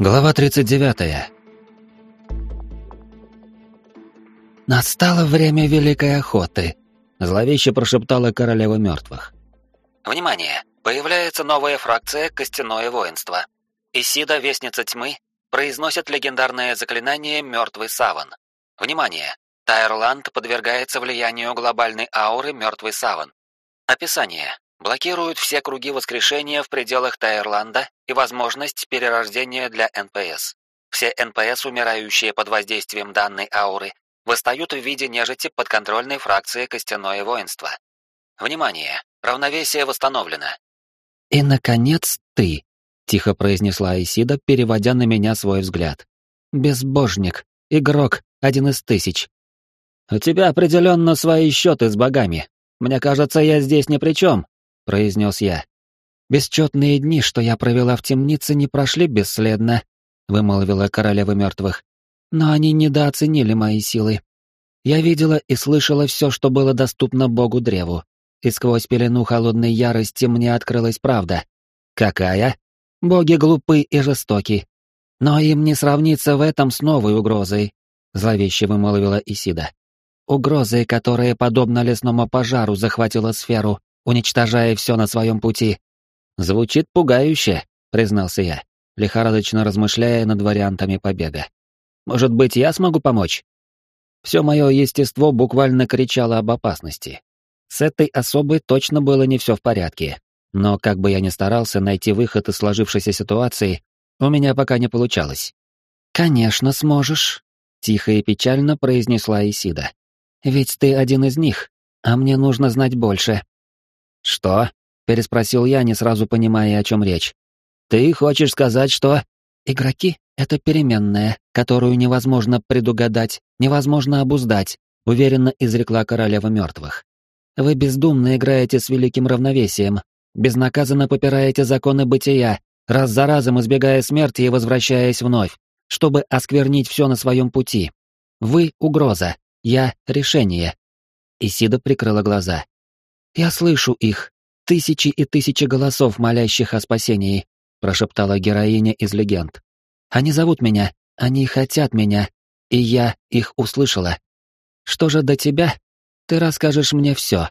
Глава 39. «Настало время Великой Охоты», — зловеще прошептала королева мертвых. «Внимание! Появляется новая фракция «Костяное воинство». Исида, Вестница Тьмы, произносит легендарное заклинание «Мертвый саван». Внимание! Тайрланд подвергается влиянию глобальной ауры «Мертвый саван». Описание. Блокируют все круги воскрешения в пределах Тайрланда и возможность перерождения для НПС. Все НПС, умирающие под воздействием данной ауры, восстают в виде нежити подконтрольной фракции Костяное воинство. Внимание! Равновесие восстановлено. «И, наконец, ты», — тихо произнесла Исида, переводя на меня свой взгляд. «Безбожник, игрок, один из тысяч». «У тебя определенно свои счеты с богами. Мне кажется, я здесь ни при чем», — произнес я. «Бесчетные дни, что я провела в темнице, не прошли бесследно», — вымолвила королева мертвых. «Но они недооценили мои силы. Я видела и слышала все, что было доступно богу-древу, и сквозь пелену холодной ярости мне открылась правда. Какая? Боги глупы и жестоки. Но им не сравнится в этом с новой угрозой, зловеще вымолвила Исида. Угрозой, которая, подобно лесному пожару, захватила сферу, уничтожая все на своем пути. Звучит пугающе, признался я, лихорадочно размышляя над вариантами побега. Может быть, я смогу помочь? Все мое естество буквально кричало об опасности. С этой особой точно было не все в порядке. Но как бы я ни старался найти выход из сложившейся ситуации, у меня пока не получалось. «Конечно сможешь», — тихо и печально произнесла Исида. «Ведь ты один из них, а мне нужно знать больше». «Что?» — переспросил я, не сразу понимая, о чем речь. «Ты хочешь сказать, что...» «Игроки — это переменная, которую невозможно предугадать, невозможно обуздать», — уверенно изрекла королева мертвых. Вы бездумно играете с великим равновесием, безнаказанно попираете законы бытия, раз за разом избегая смерти и возвращаясь вновь, чтобы осквернить все на своем пути. Вы — угроза, я — решение. Исида прикрыла глаза. «Я слышу их, тысячи и тысячи голосов, молящих о спасении», прошептала героиня из легенд. «Они зовут меня, они хотят меня, и я их услышала. Что же до тебя, ты расскажешь мне все».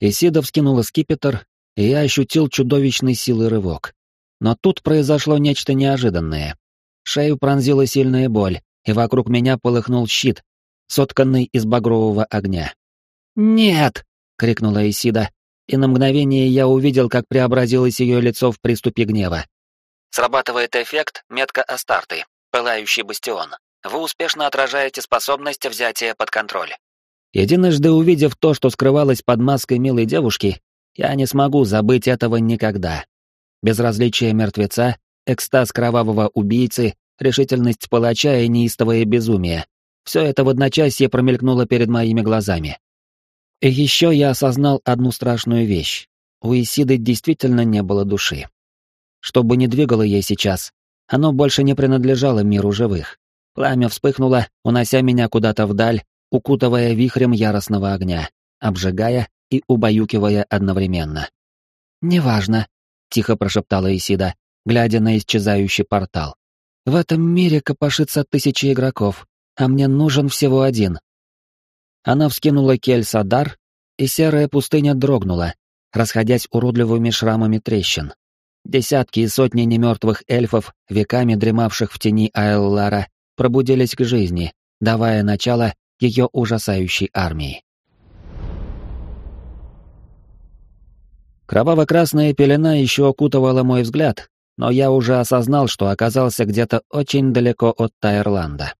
Исида вскинула скипетр, и я ощутил чудовищный силы рывок. Но тут произошло нечто неожиданное. Шею пронзила сильная боль, и вокруг меня полыхнул щит, сотканный из багрового огня. «Нет!» — крикнула Исида, и на мгновение я увидел, как преобразилось ее лицо в приступе гнева. Срабатывает эффект метка Астарты, пылающий бастион. Вы успешно отражаете способность взятия под контроль. Единожды увидев то, что скрывалось под маской милой девушки, я не смогу забыть этого никогда. Безразличие мертвеца, экстаз кровавого убийцы, решительность палача и неистовое безумие — все это в одночасье промелькнуло перед моими глазами. И еще я осознал одну страшную вещь. У Исиды действительно не было души. Что бы ни двигало ей сейчас, оно больше не принадлежало миру живых. Пламя вспыхнуло, унося меня куда-то вдаль, укутывая вихрем яростного огня, обжигая и убаюкивая одновременно. «Неважно», — тихо прошептала Исида, глядя на исчезающий портал. «В этом мире копошится тысячи игроков, а мне нужен всего один». Она вскинула кель-садар, и серая пустыня дрогнула, расходясь уродливыми шрамами трещин. Десятки и сотни немертвых эльфов, веками дремавших в тени Аэллара, пробудились к жизни, давая начало ее ужасающей армии. Кроваво-красная пелена еще окутывала мой взгляд, но я уже осознал, что оказался где-то очень далеко от Тайрланда.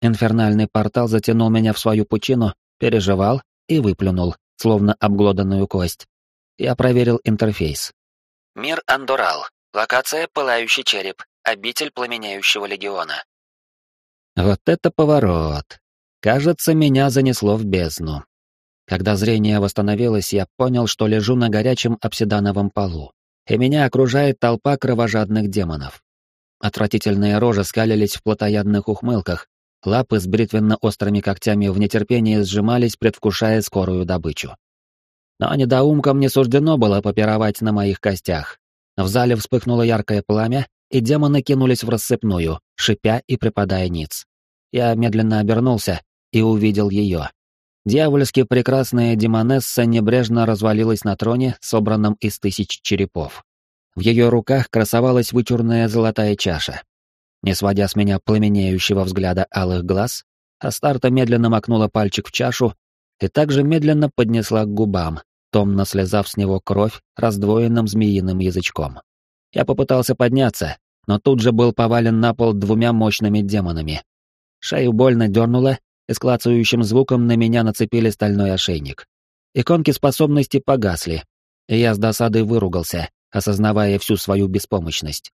Инфернальный портал затянул меня в свою пучину, переживал и выплюнул, словно обглоданную кость. Я проверил интерфейс. Мир Андорал. Локация Пылающий череп. Обитель Пламеняющего легиона. Вот это поворот. Кажется, меня занесло в бездну. Когда зрение восстановилось, я понял, что лежу на горячем обсидановом полу, и меня окружает толпа кровожадных демонов. Отвратительные рожи скалились в плотоядных ухмылках, лапы с бритвенно-острыми когтями в нетерпении сжимались, предвкушая скорую добычу. Но недоумкам не суждено было попировать на моих костях. В зале вспыхнуло яркое пламя, и демоны кинулись в рассыпную, шипя и припадая ниц. Я медленно обернулся и увидел ее. Дьявольски прекрасная демонесса небрежно развалилась на троне, собранном из тысяч черепов. В ее руках красовалась вычурная золотая чаша. Не сводя с меня пламенеющего взгляда алых глаз, Астарта медленно макнула пальчик в чашу и также медленно поднесла к губам, томно слезав с него кровь раздвоенным змеиным язычком. Я попытался подняться, но тут же был повален на пол двумя мощными демонами. Шею больно дернуло, и с клацающим звуком на меня нацепили стальной ошейник. Иконки способности погасли, и я с досадой выругался, осознавая всю свою беспомощность.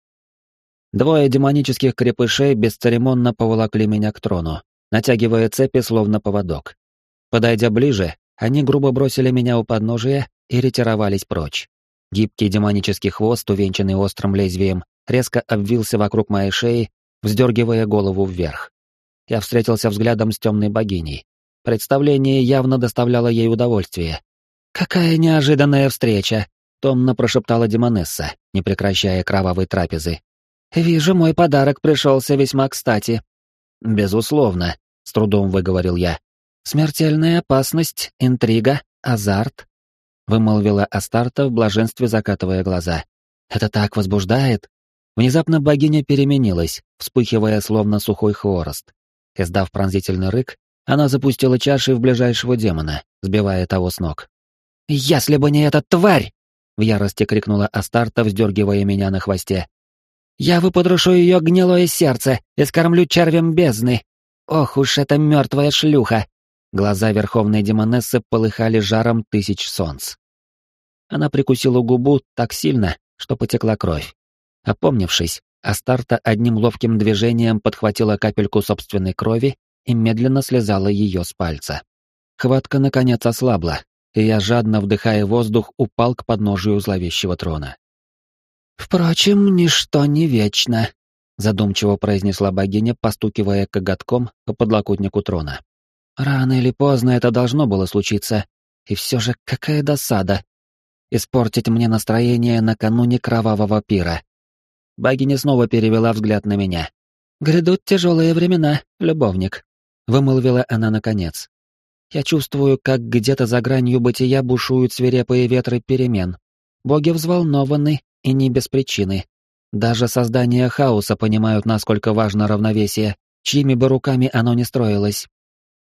Двое демонических крепышей бесцеремонно поволокли меня к трону, натягивая цепи словно поводок. Подойдя ближе, они грубо бросили меня у подножия и ретировались прочь. Гибкий демонический хвост, увенчанный острым лезвием, резко обвился вокруг моей шеи, вздергивая голову вверх я встретился взглядом с темной богиней. Представление явно доставляло ей удовольствие. «Какая неожиданная встреча!» — томно прошептала Демонесса, не прекращая кровавой трапезы. «Вижу, мой подарок пришелся весьма кстати». «Безусловно», — с трудом выговорил я. «Смертельная опасность, интрига, азарт», — вымолвила Астарта в блаженстве, закатывая глаза. «Это так возбуждает!» Внезапно богиня переменилась, вспыхивая словно сухой хворост. Издав пронзительный рык, она запустила чаши в ближайшего демона, сбивая того с ног. «Если бы не эта тварь!» — в ярости крикнула Астарта, вздергивая меня на хвосте. «Я выпотрошу ее гнилое сердце и скормлю червем бездны! Ох уж эта мертвая шлюха!» Глаза верховной демонессы полыхали жаром тысяч солнц. Она прикусила губу так сильно, что потекла кровь. Опомнившись, Астарта одним ловким движением подхватила капельку собственной крови и медленно слезала ее с пальца. Хватка наконец ослабла, и я, жадно вдыхая воздух, упал к подножию зловещего трона. «Впрочем, ничто не вечно», — задумчиво произнесла богиня, постукивая коготком по подлокотнику трона. «Рано или поздно это должно было случиться, и все же какая досада. Испортить мне настроение накануне кровавого пира. Богиня снова перевела взгляд на меня. «Грядут тяжелые времена, любовник», — вымолвила она наконец. «Я чувствую, как где-то за гранью бытия бушуют свирепые ветры перемен. Боги взволнованы и не без причины. Даже создания хаоса понимают, насколько важно равновесие, чьими бы руками оно ни строилось.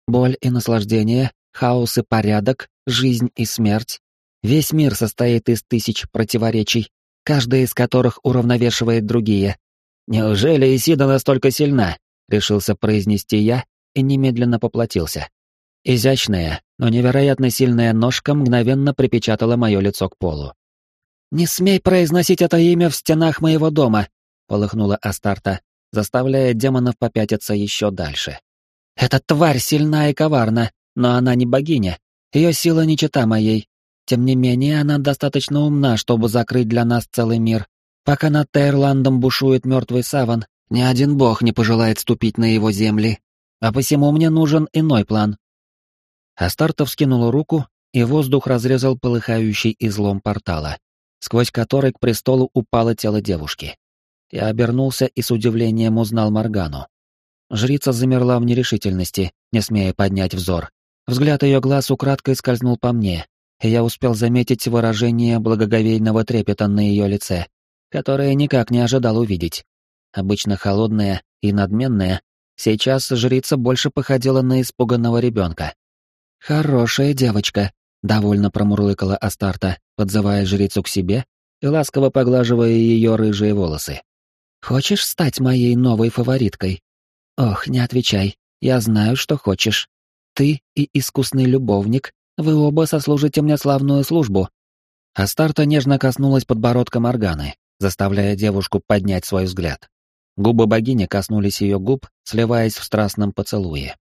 Боль и наслаждение, хаос и порядок, жизнь и смерть. Весь мир состоит из тысяч противоречий, каждая из которых уравновешивает другие. «Неужели Исида настолько сильна?» — решился произнести я и немедленно поплатился. Изящная, но невероятно сильная ножка мгновенно припечатала мое лицо к полу. «Не смей произносить это имя в стенах моего дома!» — полыхнула Астарта, заставляя демонов попятиться еще дальше. «Эта тварь сильна и коварна, но она не богиня. Ее сила не чета моей, тем не менее, она достаточно умна, чтобы закрыть для нас целый мир. Пока над Тейрландом бушует мертвый саван, ни один бог не пожелает ступить на его земли. А посему мне нужен иной план. Астартов скинул руку, и воздух разрезал полыхающий излом портала, сквозь который к престолу упало тело девушки. Я обернулся и с удивлением узнал Моргану. Жрица замерла в нерешительности, не смея поднять взор. Взгляд ее глаз украдкой скользнул по мне, и я успел заметить выражение благоговейного трепета на ее лице, которое никак не ожидал увидеть. Обычно холодная и надменная, сейчас жрица больше походила на испуганного ребенка. «Хорошая девочка», — довольно промурлыкала Астарта, подзывая жрицу к себе и ласково поглаживая ее рыжие волосы. «Хочешь стать моей новой фавориткой?» «Ох, не отвечай, я знаю, что хочешь. Ты и искусный любовник, вы оба сослужите мне славную службу». Астарта нежно коснулась подбородка Морганы, заставляя девушку поднять свой взгляд. Губы богини коснулись ее губ, сливаясь в страстном поцелуе.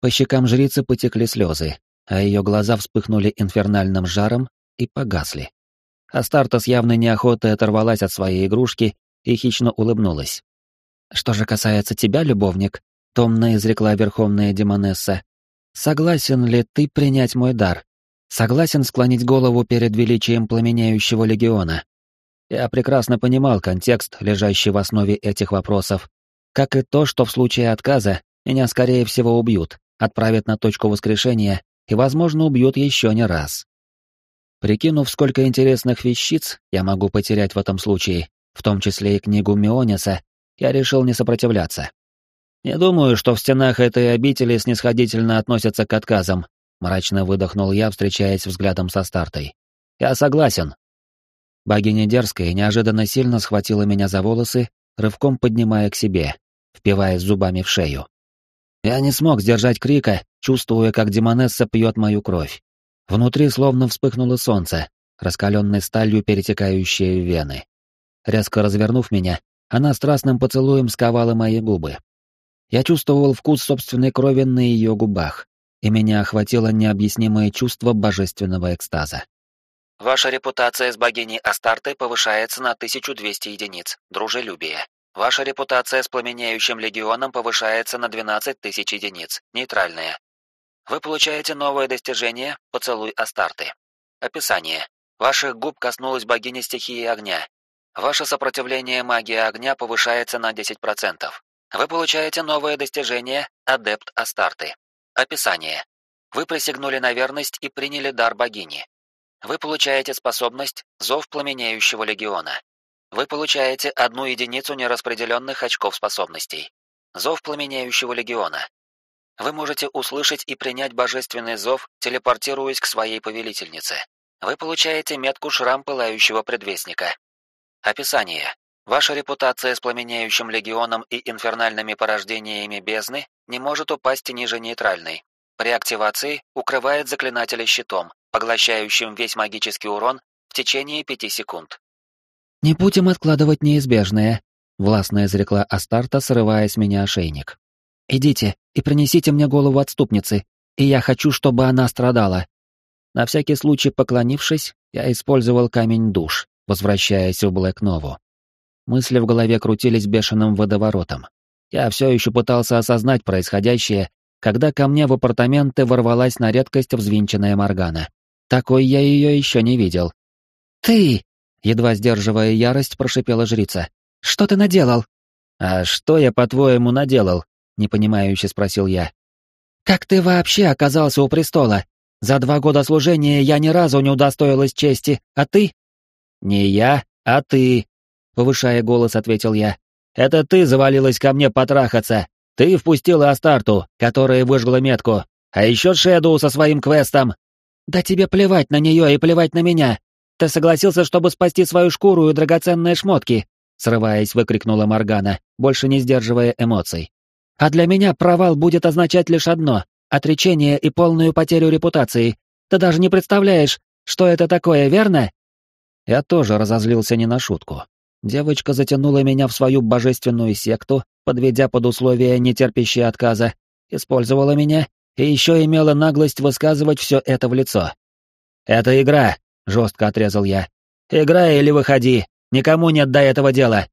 По щекам жрицы потекли слезы, а ее глаза вспыхнули инфернальным жаром и погасли. Астарта с явной неохотой оторвалась от своей игрушки и хищно улыбнулась. «Что же касается тебя, любовник», — томно изрекла верховная демонесса, Согласен ли ты принять мой дар? Согласен склонить голову перед величием пламеняющего легиона? Я прекрасно понимал контекст, лежащий в основе этих вопросов, как и то, что в случае отказа меня, скорее всего, убьют, отправят на точку воскрешения и, возможно, убьют еще не раз. Прикинув, сколько интересных вещиц я могу потерять в этом случае, в том числе и книгу Миониса, я решил не сопротивляться. «Не думаю, что в стенах этой обители снисходительно относятся к отказам», мрачно выдохнул я, встречаясь взглядом со стартой. «Я согласен». Богиня дерзкая неожиданно сильно схватила меня за волосы, рывком поднимая к себе, впиваясь зубами в шею. Я не смог сдержать крика, чувствуя, как демонесса пьет мою кровь. Внутри словно вспыхнуло солнце, раскаленной сталью перетекающее в вены. Резко развернув меня, она страстным поцелуем сковала мои губы. Я чувствовал вкус собственной крови на ее губах, и меня охватило необъяснимое чувство божественного экстаза. Ваша репутация с богиней Астартой повышается на 1200 единиц. Дружелюбие. Ваша репутация с пламеняющим легионом повышается на 12 тысяч единиц. Нейтральная. Вы получаете новое достижение «Поцелуй Астарты». Описание. Ваших губ коснулась богиня стихии огня. Ваше сопротивление магии огня повышается на 10%. Вы получаете новое достижение «Адепт Астарты». Описание. Вы присягнули на верность и приняли дар богини. Вы получаете способность «Зов пламенеющего легиона». Вы получаете одну единицу нераспределенных очков способностей. Зов пламенеющего легиона. Вы можете услышать и принять божественный зов, телепортируясь к своей повелительнице. Вы получаете метку шрам пылающего предвестника. Описание. Ваша репутация с пламенеющим легионом и инфернальными порождениями бездны не может упасть ниже нейтральной. При активации укрывает заклинателя щитом, поглощающим весь магический урон в течение пяти секунд. «Не будем откладывать неизбежное», — властно изрекла Астарта, срывая с меня ошейник. «Идите и принесите мне голову отступницы, и я хочу, чтобы она страдала». На всякий случай поклонившись, я использовал камень душ, возвращаясь в Блэк-Нову. Мысли в голове крутились бешеным водоворотом. Я все еще пытался осознать происходящее, когда ко мне в апартаменты ворвалась на редкость взвинченная Моргана. Такой я ее еще не видел. «Ты!» — едва сдерживая ярость, прошипела жрица. «Что ты наделал?» «А что я, по-твоему, наделал?» — непонимающе спросил я. «Как ты вообще оказался у престола? За два года служения я ни разу не удостоилась чести, а ты?» «Не я, а ты», — повышая голос, ответил я. «Это ты завалилась ко мне потрахаться. Ты впустила Астарту, которая выжгла метку. А еще Шэдоу со своим квестом. «Да тебе плевать на нее и плевать на меня! Ты согласился, чтобы спасти свою шкуру и драгоценные шмотки!» Срываясь, выкрикнула Моргана, больше не сдерживая эмоций. «А для меня провал будет означать лишь одно — отречение и полную потерю репутации. Ты даже не представляешь, что это такое, верно?» Я тоже разозлился не на шутку. Девочка затянула меня в свою божественную секту, подведя под условия, нетерпящие отказа, использовала меня и еще имела наглость высказывать все это в лицо. «Это игра», — жестко отрезал я. «Играй или выходи, никому нет до этого дела».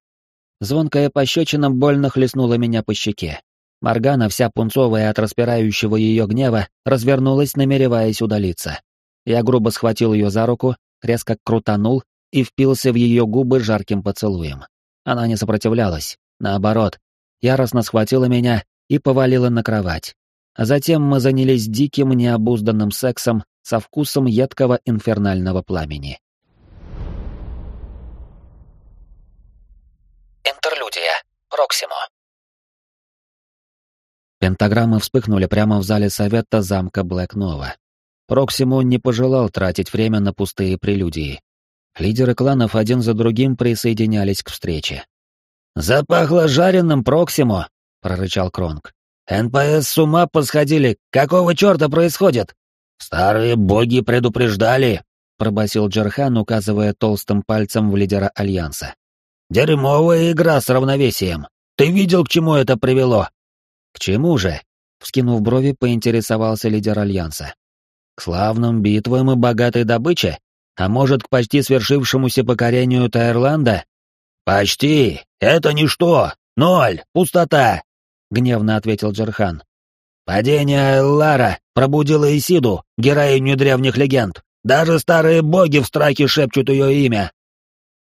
Звонкая пощечина больно хлестнула меня по щеке. Моргана, вся пунцовая от распирающего ее гнева, развернулась, намереваясь удалиться. Я грубо схватил ее за руку, резко крутанул и впился в ее губы жарким поцелуем. Она не сопротивлялась, наоборот, яростно схватила меня и повалила на кровать. А затем мы занялись диким необузданным сексом со вкусом едкого инфернального пламени. Интерлюдия. Проксимо. Пентаграммы вспыхнули прямо в зале совета замка Блэкнова. Проксимо не пожелал тратить время на пустые прелюдии. Лидеры кланов один за другим присоединялись к встрече. «Запахло жареным, Проксимо!» — прорычал Кронг. НПС с ума посходили. Какого черта происходит? Старые боги предупреждали, пробасил Джерхан, указывая толстым пальцем в лидера Альянса. Дерьмовая игра с равновесием. Ты видел, к чему это привело? К чему же? Вскинув брови, поинтересовался лидер Альянса. К славным битвам и богатой добыче? А может, к почти свершившемуся покорению Таирланда? Почти. Это ничто. Ноль. Пустота. — гневно ответил Джерхан. «Падение Лара пробудило Исиду, героиню древних легенд. Даже старые боги в страхе шепчут ее имя».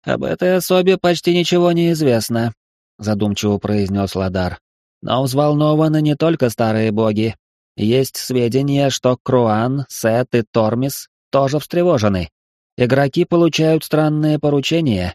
Об этой особе почти ничего не известно, задумчиво произнес Ладар. Но взволнованы не только старые боги. Есть сведения, что Круан, Сет и Тормис тоже встревожены. Игроки получают странные поручения.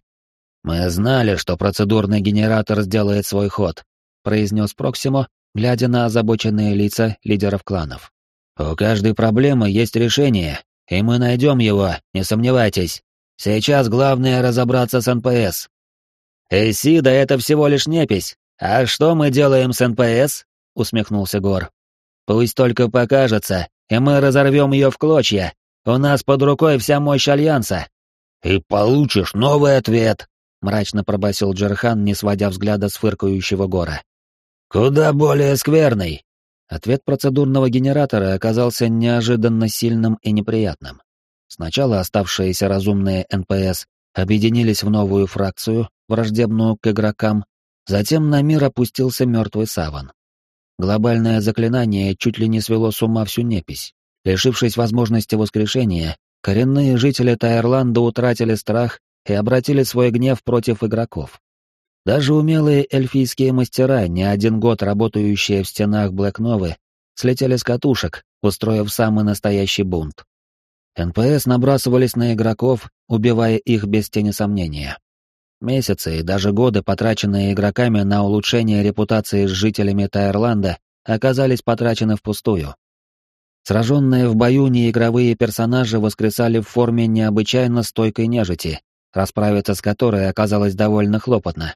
Мы знали, что процедурный генератор сделает свой ход, произнес Проксимо, глядя на озабоченные лица лидеров кланов. У каждой проблемы есть решение, и мы найдем его, не сомневайтесь. Сейчас главное разобраться с НПС. Исида — это всего лишь непись. А что мы делаем с НПС? Усмехнулся Гор. Пусть только покажется, и мы разорвем ее в клочья. У нас под рукой вся мощь Альянса. И получишь новый ответ, мрачно пробасил Джерхан, не сводя взгляда с фыркающего Гора. Куда более скверный. Ответ процедурного генератора оказался неожиданно сильным и неприятным. Сначала оставшиеся разумные НПС объединились в новую фракцию, враждебную к игрокам, затем на мир опустился мертвый саван. Глобальное заклинание чуть ли не свело с ума всю непись. Лишившись возможности воскрешения, коренные жители Тайрланда утратили страх и обратили свой гнев против игроков. Даже умелые эльфийские мастера, не один год работающие в стенах Блэкновы, слетели с катушек, устроив самый настоящий бунт. НПС набрасывались на игроков, убивая их без тени сомнения. Месяцы и даже годы, потраченные игроками на улучшение репутации с жителями Тайрланда, оказались потрачены впустую. Сраженные в бою неигровые персонажи воскресали в форме необычайно стойкой нежити, расправиться с которой оказалось довольно хлопотно.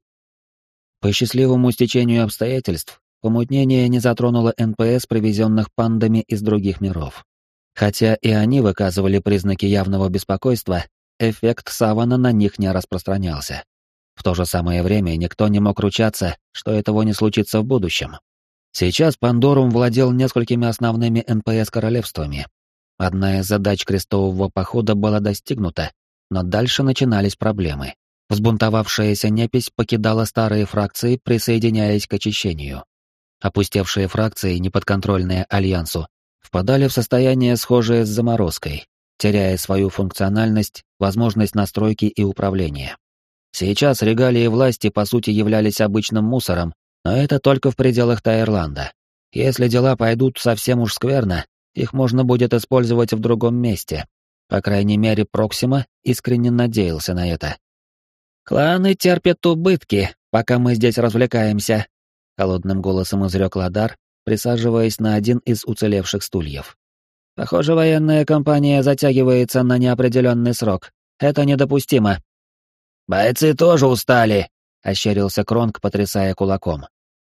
По счастливому стечению обстоятельств, помутнение не затронуло НПС, привезенных пандами из других миров. Хотя и они выказывали признаки явного беспокойства, эффект савана на них не распространялся. В то же самое время никто не мог ручаться, что этого не случится в будущем. Сейчас Пандорум владел несколькими основными НПС-королевствами. Одна из задач крестового похода была достигнута, но дальше начинались проблемы. Взбунтовавшаяся непись покидала старые фракции, присоединяясь к очищению. Опустевшие фракции, неподконтрольные Альянсу, впадали в состояние, схожее с заморозкой, теряя свою функциональность, возможность настройки и управления. Сейчас регалии власти по сути являлись обычным мусором, но это только в пределах Таирланда. Если дела пойдут совсем уж скверно, их можно будет использовать в другом месте. По крайней мере, Проксима искренне надеялся на это. «Кланы терпят убытки, пока мы здесь развлекаемся», — холодным голосом изрек Ладар, присаживаясь на один из уцелевших стульев. «Похоже, военная кампания затягивается на неопределенный срок. Это недопустимо». «Бойцы тоже устали», — ощерился Кронг, потрясая кулаком.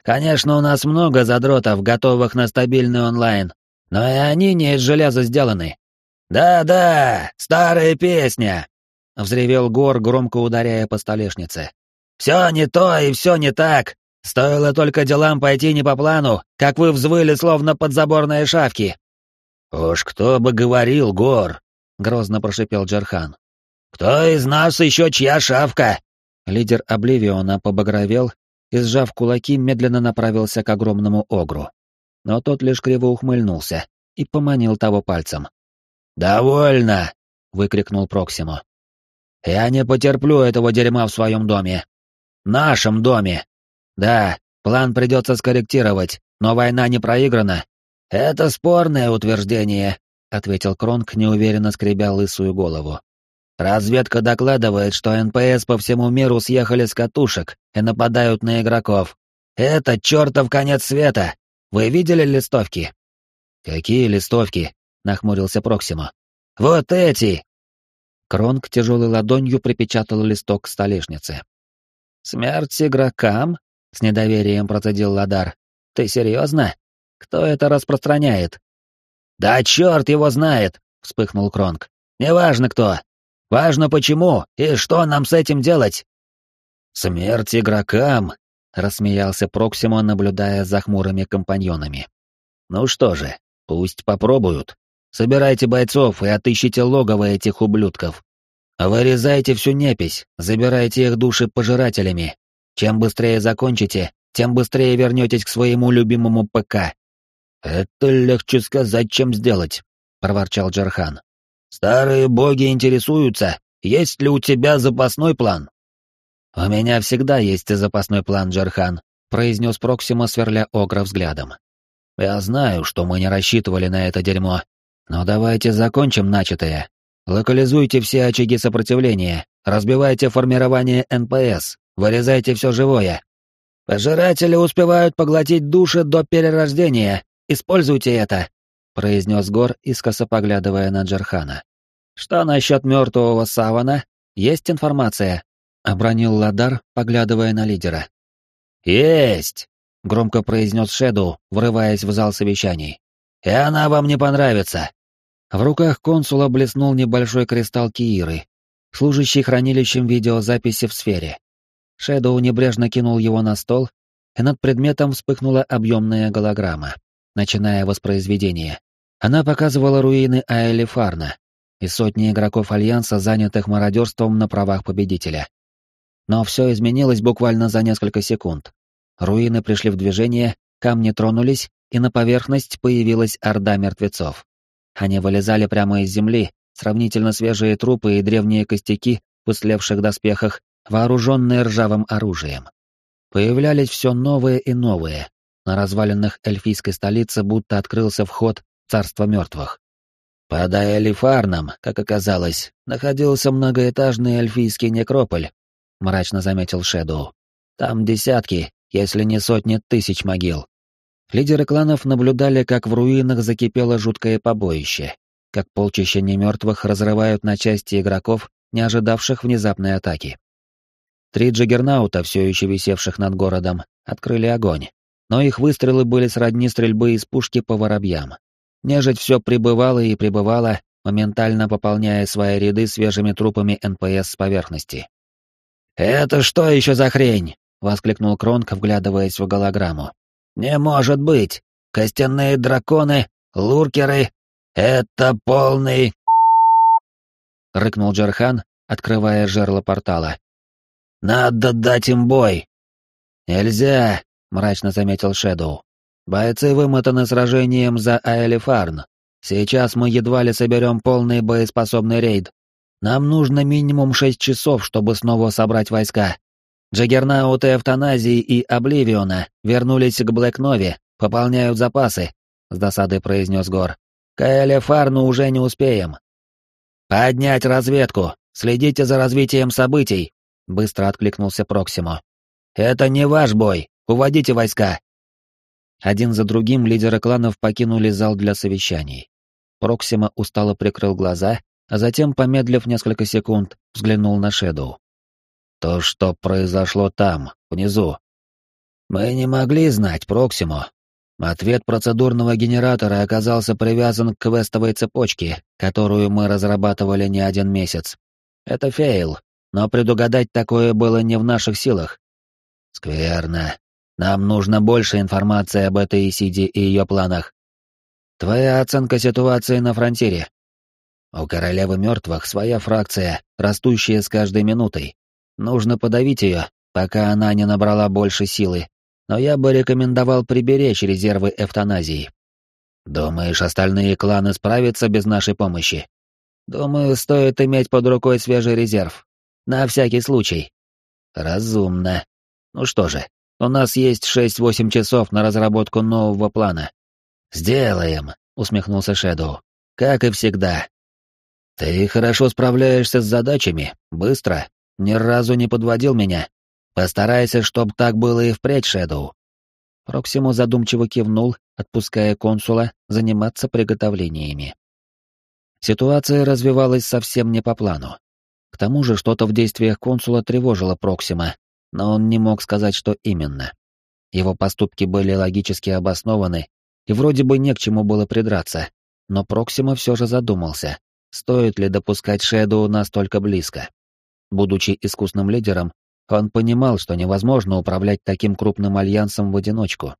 «Конечно, у нас много задротов, готовых на стабильный онлайн, но и они не из железа сделаны». «Да-да, старая песня», — взревел Гор, громко ударяя по столешнице. «Все не то и все не так. Стоило только делам пойти не по плану, как вы взвыли словно подзаборные шавки. Уж кто бы говорил, Гор, грозно прошипел Джархан. Кто из нас еще чья шавка? Лидер Обливиона побагровел и, сжав кулаки, медленно направился к огромному огру. Но тот лишь криво ухмыльнулся и поманил того пальцем. «Довольно!» — выкрикнул Проксимо. «Я не потерплю этого дерьма в своем доме. Нашем доме. Да, план придется скорректировать, но война не проиграна. Это спорное утверждение, ответил Кронк, неуверенно скребя лысую голову. Разведка докладывает, что НПС по всему миру съехали с катушек и нападают на игроков. Это чертов конец света. Вы видели листовки? Какие листовки? нахмурился Проксимо. Вот эти. Кронк тяжелой ладонью припечатал листок к столешнице. Смерть игрокам? С недоверием процедил Ладар. «Ты серьезно? Кто это распространяет?» «Да черт его знает!» — вспыхнул Кронг. «Неважно кто. Важно почему и что нам с этим делать». «Смерть игрокам!» — рассмеялся Проксимо, наблюдая за хмурыми компаньонами. «Ну что же, пусть попробуют. Собирайте бойцов и отыщите логово этих ублюдков. Вырезайте всю непись, забирайте их души пожирателями, чем быстрее закончите, тем быстрее вернетесь к своему любимому ПК. Это легче сказать, чем сделать, проворчал Джерхан. Старые боги интересуются, Есть ли у тебя запасной план?» «У меня всегда есть запасной план, Джерхан», — произнес Проксимо, сверля Огра взглядом. «Я знаю, что мы не рассчитывали на это дерьмо, но давайте закончим начатое. Локализуйте все очаги сопротивления, разбивайте формирования НПС, вырезайте все живое. Пожиратели успевают поглотить души до перерождения. Используйте это, произнес Гор, искоса поглядывая на Джерхана. Что насчет мертвого Савана? Есть информация? обронил Ладар, поглядывая на лидера. Есть, громко произнес Шэдоу, врываясь в зал совещаний. И она вам не понравится. В руках консула блеснул небольшой кристалл Кииры, служащий хранилищем видеозаписи в сфере. Шэдоу небрежно кинул его на стол, и над предметом вспыхнула объемная голограмма, начиная воспроизведение. Она показывала руины Аэли Фарна и сотни игроков Альянса, занятых мародерством на правах победителя. Но все изменилось буквально за несколько секунд. Руины пришли в движение, камни тронулись, и на поверхность появилась орда мертвецов. Они вылезали прямо из земли, сравнительно свежие трупы и древние костяки в уцелевших доспехах, вооруженные ржавым оружием. Появлялись все новые и новые. На развалинах эльфийской столицы будто открылся вход в царство мертвых. Под Элифарном, как оказалось, находился многоэтажный эльфийский некрополь, мрачно заметил Шэдоу. Там десятки, если не сотни тысяч могил. Лидеры кланов наблюдали, как в руинах закипело жуткое побоище, как полчища немертвых разрывают на части игроков, не ожидавших внезапной атаки. Три джаггернаута, все еще висевших над городом, открыли огонь, но их выстрелы были сродни стрельбы из пушки по воробьям. Нежить все прибывала и прибывала, моментально пополняя свои ряды свежими трупами НПС с поверхности. «Это что еще за хрень?» — воскликнул Кронк, вглядываясь в голограмму. «Не может быть! Костяные драконы, луркеры — это полный...» Рыкнул Джерхан, открывая жерло портала. «Надо дать им бой!» «Нельзя!» — мрачно заметил Шэдоу. «Бойцы вымотаны сражением за Аэлифарн. Сейчас мы едва ли соберем полный боеспособный рейд. Нам нужно минимум шесть часов, чтобы снова собрать войска. Джаггернауты Эвтаназии и Обливиона вернулись к Блэкнове, пополняют запасы, — с досадой произнес Гор. К Элефарну уже не успеем. Поднять разведку, следите за развитием событий, — быстро откликнулся Проксимо. Это не ваш бой, уводите войска. Один за другим лидеры кланов покинули зал для совещаний. Проксима устало прикрыл глаза, а затем, помедлив несколько секунд, взглянул на Шэдоу. То, что произошло там, внизу. Мы не могли знать Проксиму. Ответ процедурного генератора оказался привязан к квестовой цепочке, которую мы разрабатывали не один месяц. Это фейл, но предугадать такое было не в наших силах. Скверно. Нам нужно больше информации об этой Исиде и ее планах. Твоя оценка ситуации на фронтире. У королевы мертвых своя фракция, растущая с каждой минутой. Нужно подавить ее, пока она не набрала больше силы. Но я бы рекомендовал приберечь резервы эвтаназии. Думаешь, остальные кланы справятся без нашей помощи? Думаю, стоит иметь под рукой свежий резерв. На всякий случай. Разумно. Ну что же, у нас есть 6-8 часов на разработку нового плана. Сделаем, усмехнулся Шэдоу. Как и всегда. Ты хорошо справляешься с задачами, быстро, ни разу не подводил меня. Постарайся, чтоб так было и впредь, Шэдоу». Проксимо задумчиво кивнул, отпуская консула заниматься приготовлениями. Ситуация развивалась совсем не по плану. К тому же что-то в действиях консула тревожило Проксима, но он не мог сказать, что именно. Его поступки были логически обоснованы, и вроде бы не к чему было придраться, но Проксима все же задумался, стоит ли допускать Шэдоу настолько близко. Будучи искусным лидером, он понимал, что невозможно управлять таким крупным альянсом в одиночку.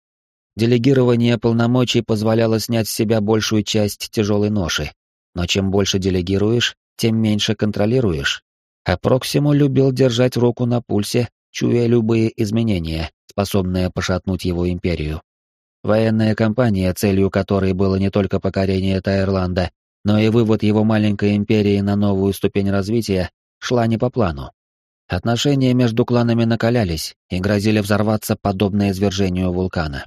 Делегирование полномочий позволяло снять с себя большую часть тяжелой ноши, но чем больше делегируешь, тем меньше контролируешь. А Проксиму любил держать руку на пульсе, чуя любые изменения, способные пошатнуть его империю. Военная кампания, целью которой было не только покорение Таирланда, но и вывод его маленькой империи на новую ступень развития, шла не по плану. Отношения между кланами накалялись и грозили взорваться подобно извержению вулкана.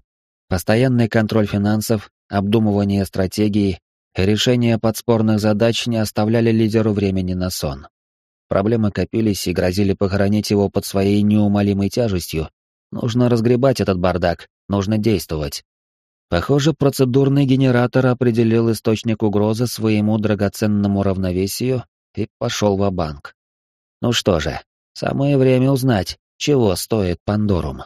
Постоянный контроль финансов, обдумывание стратегии решение подспорных задач не оставляли лидеру времени на сон. Проблемы копились и грозили похоронить его под своей неумолимой тяжестью. Нужно разгребать этот бардак, нужно действовать. Похоже, процедурный генератор определил источник угрозы своему драгоценному равновесию и пошел в банк Ну что же, самое время узнать, чего стоит Пандорум.